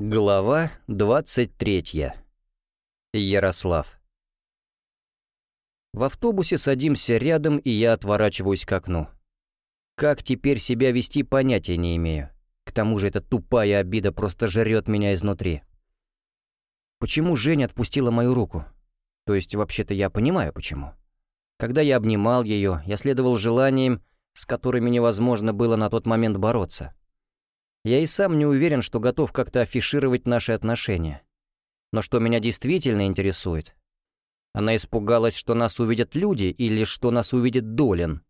Глава 23. Ярослав. В автобусе садимся рядом, и я отворачиваюсь к окну. Как теперь себя вести, понятия не имею. К тому же эта тупая обида просто жрет меня изнутри. Почему Женя отпустила мою руку? То есть, вообще-то я понимаю, почему. Когда я обнимал ее, я следовал желаниям, с которыми невозможно было на тот момент бороться. Я и сам не уверен, что готов как-то афишировать наши отношения. Но что меня действительно интересует? Она испугалась, что нас увидят люди или что нас увидит Долин.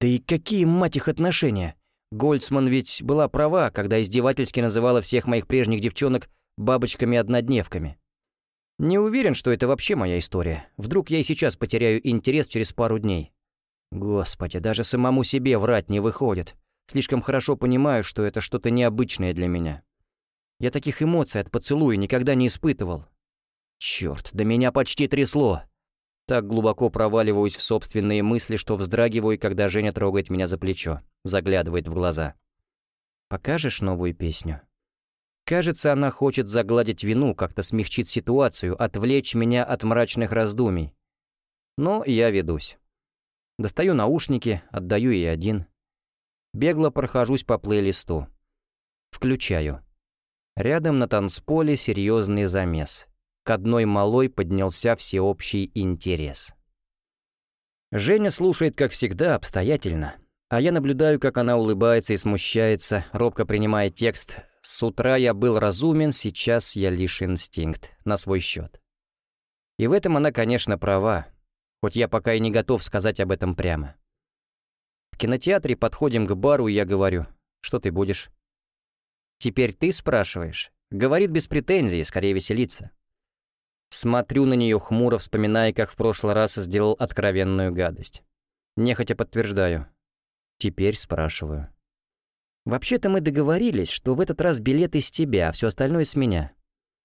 Да и какие, мать их, отношения? Гольцман ведь была права, когда издевательски называла всех моих прежних девчонок бабочками-однодневками. Не уверен, что это вообще моя история. Вдруг я и сейчас потеряю интерес через пару дней. Господи, даже самому себе врать не выходит. Слишком хорошо понимаю, что это что-то необычное для меня. Я таких эмоций от поцелуя никогда не испытывал. Черт, да меня почти трясло. Так глубоко проваливаюсь в собственные мысли, что вздрагиваю, когда Женя трогает меня за плечо, заглядывает в глаза. «Покажешь новую песню?» Кажется, она хочет загладить вину, как-то смягчить ситуацию, отвлечь меня от мрачных раздумий. Но я ведусь. Достаю наушники, отдаю ей один. Бегло прохожусь по плейлисту. Включаю. Рядом на танцполе серьезный замес. К одной малой поднялся всеобщий интерес. Женя слушает, как всегда, обстоятельно. А я наблюдаю, как она улыбается и смущается, робко принимая текст «С утра я был разумен, сейчас я лишь инстинкт» на свой счет. И в этом она, конечно, права, хоть я пока и не готов сказать об этом прямо кинотеатре подходим к бару, и я говорю, что ты будешь? Теперь ты спрашиваешь. Говорит без претензий, скорее веселиться. Смотрю на нее хмуро, вспоминая, как в прошлый раз сделал откровенную гадость. Нехотя подтверждаю. Теперь спрашиваю. Вообще-то мы договорились, что в этот раз билет из тебя, а все остальное с меня.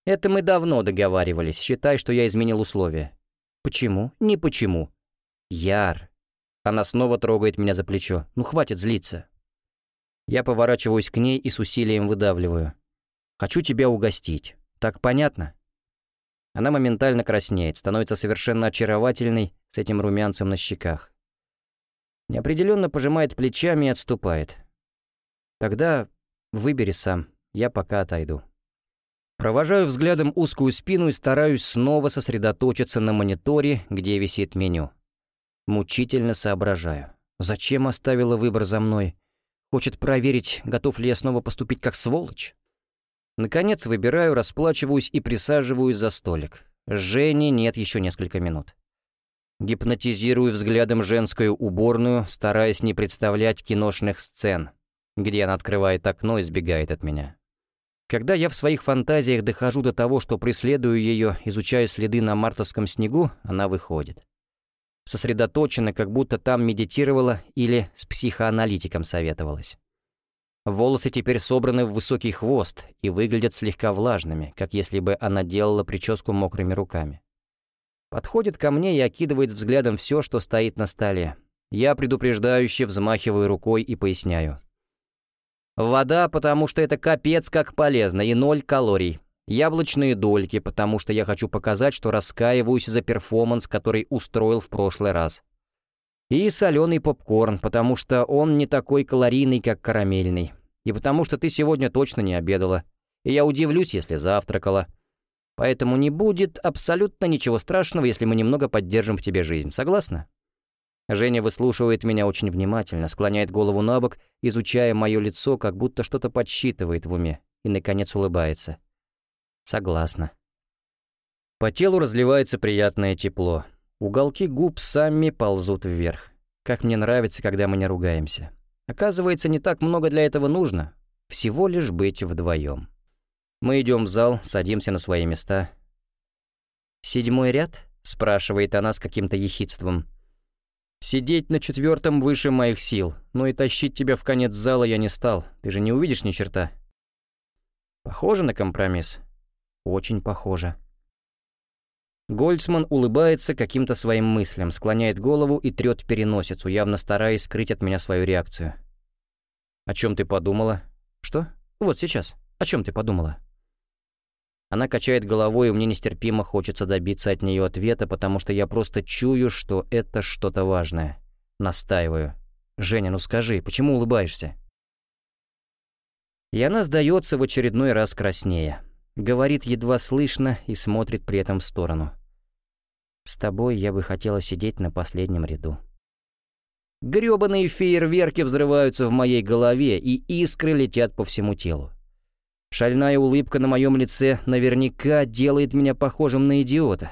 Это мы давно договаривались, считай, что я изменил условия. Почему? Не почему. Яр, она снова трогает меня за плечо. Ну хватит злиться. Я поворачиваюсь к ней и с усилием выдавливаю. «Хочу тебя угостить. Так понятно?» Она моментально краснеет, становится совершенно очаровательной с этим румянцем на щеках. Неопределенно пожимает плечами и отступает. «Тогда выбери сам, я пока отойду». Провожаю взглядом узкую спину и стараюсь снова сосредоточиться на мониторе, где висит меню. Мучительно соображаю. Зачем оставила выбор за мной? Хочет проверить, готов ли я снова поступить как сволочь? Наконец выбираю, расплачиваюсь и присаживаюсь за столик. Жени нет еще несколько минут. Гипнотизирую взглядом женскую уборную, стараясь не представлять киношных сцен, где она открывает окно и сбегает от меня. Когда я в своих фантазиях дохожу до того, что преследую ее, изучаю следы на мартовском снегу, она выходит сосредоточена, как будто там медитировала или с психоаналитиком советовалась. Волосы теперь собраны в высокий хвост и выглядят слегка влажными, как если бы она делала прическу мокрыми руками. Подходит ко мне и окидывает взглядом все, что стоит на столе. Я предупреждающе взмахиваю рукой и поясняю. «Вода, потому что это капец как полезно и ноль калорий. Яблочные дольки, потому что я хочу показать, что раскаиваюсь за перформанс, который устроил в прошлый раз. И соленый попкорн, потому что он не такой калорийный, как карамельный. И потому что ты сегодня точно не обедала. И я удивлюсь, если завтракала. Поэтому не будет абсолютно ничего страшного, если мы немного поддержим в тебе жизнь. Согласна? Женя выслушивает меня очень внимательно, склоняет голову на бок, изучая мое лицо, как будто что-то подсчитывает в уме, и, наконец, улыбается. Согласна. По телу разливается приятное тепло. Уголки губ сами ползут вверх. Как мне нравится, когда мы не ругаемся. Оказывается, не так много для этого нужно. Всего лишь быть вдвоем. Мы идем в зал, садимся на свои места. «Седьмой ряд?» — спрашивает она с каким-то ехидством. «Сидеть на четвертом выше моих сил, но и тащить тебя в конец зала я не стал. Ты же не увидишь ни черта». Похоже на компромисс. Очень похоже. Гольцман улыбается каким-то своим мыслям, склоняет голову и трёт переносицу, явно стараясь скрыть от меня свою реакцию. «О чем ты подумала?» «Что? Вот сейчас. О чем ты подумала?» Она качает головой, и мне нестерпимо хочется добиться от нее ответа, потому что я просто чую, что это что-то важное. Настаиваю. «Женя, ну скажи, почему улыбаешься?» И она сдается в очередной раз краснее. Говорит едва слышно и смотрит при этом в сторону. «С тобой я бы хотела сидеть на последнем ряду». Грёбаные фейерверки взрываются в моей голове, и искры летят по всему телу. Шальная улыбка на моем лице наверняка делает меня похожим на идиота.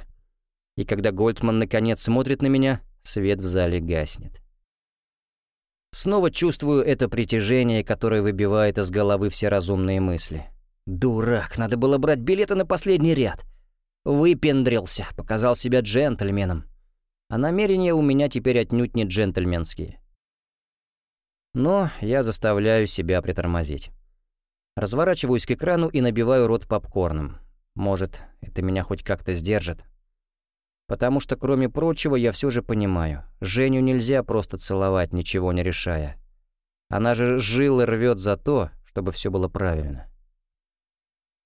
И когда Гольдман наконец смотрит на меня, свет в зале гаснет. Снова чувствую это притяжение, которое выбивает из головы все разумные мысли. Дурак, надо было брать билеты на последний ряд. Выпендрился, показал себя джентльменом а намерения у меня теперь отнюдь не джентльменские. Но я заставляю себя притормозить. Разворачиваюсь к экрану и набиваю рот попкорном. Может, это меня хоть как-то сдержит. Потому что, кроме прочего, я все же понимаю, Женю нельзя просто целовать, ничего не решая. Она же жилы рвет за то, чтобы все было правильно.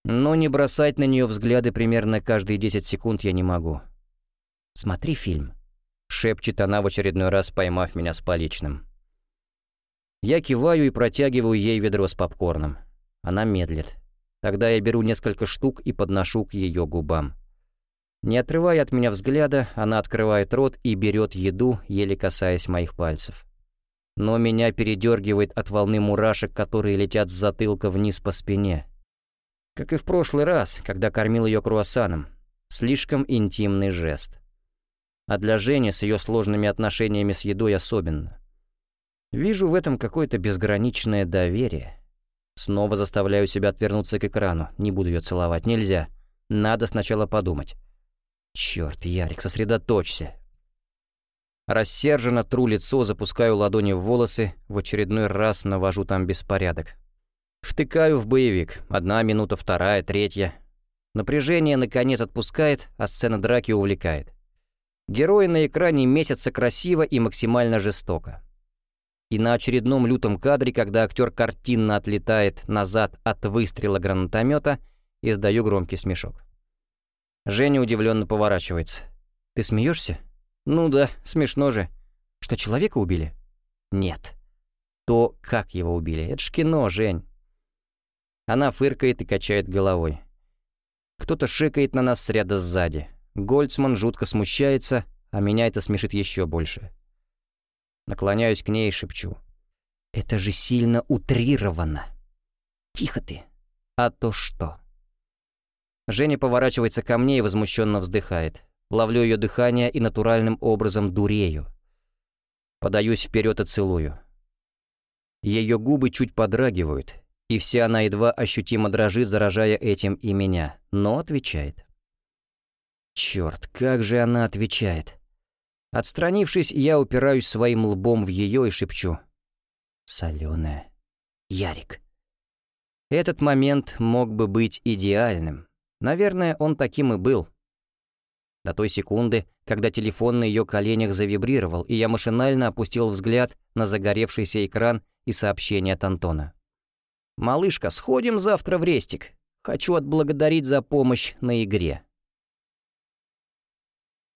Но не бросать на нее взгляды примерно каждые 10 секунд я не могу. Смотри фильм. — шепчет она в очередной раз, поймав меня с поличным. Я киваю и протягиваю ей ведро с попкорном. Она медлит. Тогда я беру несколько штук и подношу к ее губам. Не отрывая от меня взгляда, она открывает рот и берет еду, еле касаясь моих пальцев. Но меня передергивает от волны мурашек, которые летят с затылка вниз по спине. Как и в прошлый раз, когда кормил ее круассаном. Слишком интимный жест а для Жени с ее сложными отношениями с едой особенно. Вижу в этом какое-то безграничное доверие. Снова заставляю себя отвернуться к экрану, не буду ее целовать, нельзя. Надо сначала подумать. Черт, Ярик, сосредоточься. Рассерженно тру лицо, запускаю ладони в волосы, в очередной раз навожу там беспорядок. Втыкаю в боевик. Одна минута, вторая, третья. Напряжение, наконец, отпускает, а сцена драки увлекает. Герои на экране месяца красиво и максимально жестоко. И на очередном лютом кадре, когда актер картинно отлетает назад от выстрела гранатомета, издаю громкий смешок. Женя удивленно поворачивается. «Ты смеешься?» «Ну да, смешно же. Что, человека убили?» «Нет. То, как его убили. Это ж кино, Жень». Она фыркает и качает головой. Кто-то шикает на нас с ряда сзади. Гольцман жутко смущается, а меня это смешит еще больше. Наклоняюсь к ней и шепчу. «Это же сильно утрировано!» «Тихо ты! А то что?» Женя поворачивается ко мне и возмущенно вздыхает. Ловлю ее дыхание и натуральным образом дурею. Подаюсь вперед и целую. Ее губы чуть подрагивают, и вся она едва ощутимо дрожит, заражая этим и меня, но отвечает. Черт, как же она отвечает. Отстранившись, я упираюсь своим лбом в ее и шепчу. Соленая. Ярик. Этот момент мог бы быть идеальным. Наверное, он таким и был. До той секунды, когда телефон на ее коленях завибрировал, и я машинально опустил взгляд на загоревшийся экран и сообщение от Антона. «Малышка, сходим завтра в рестик. Хочу отблагодарить за помощь на игре».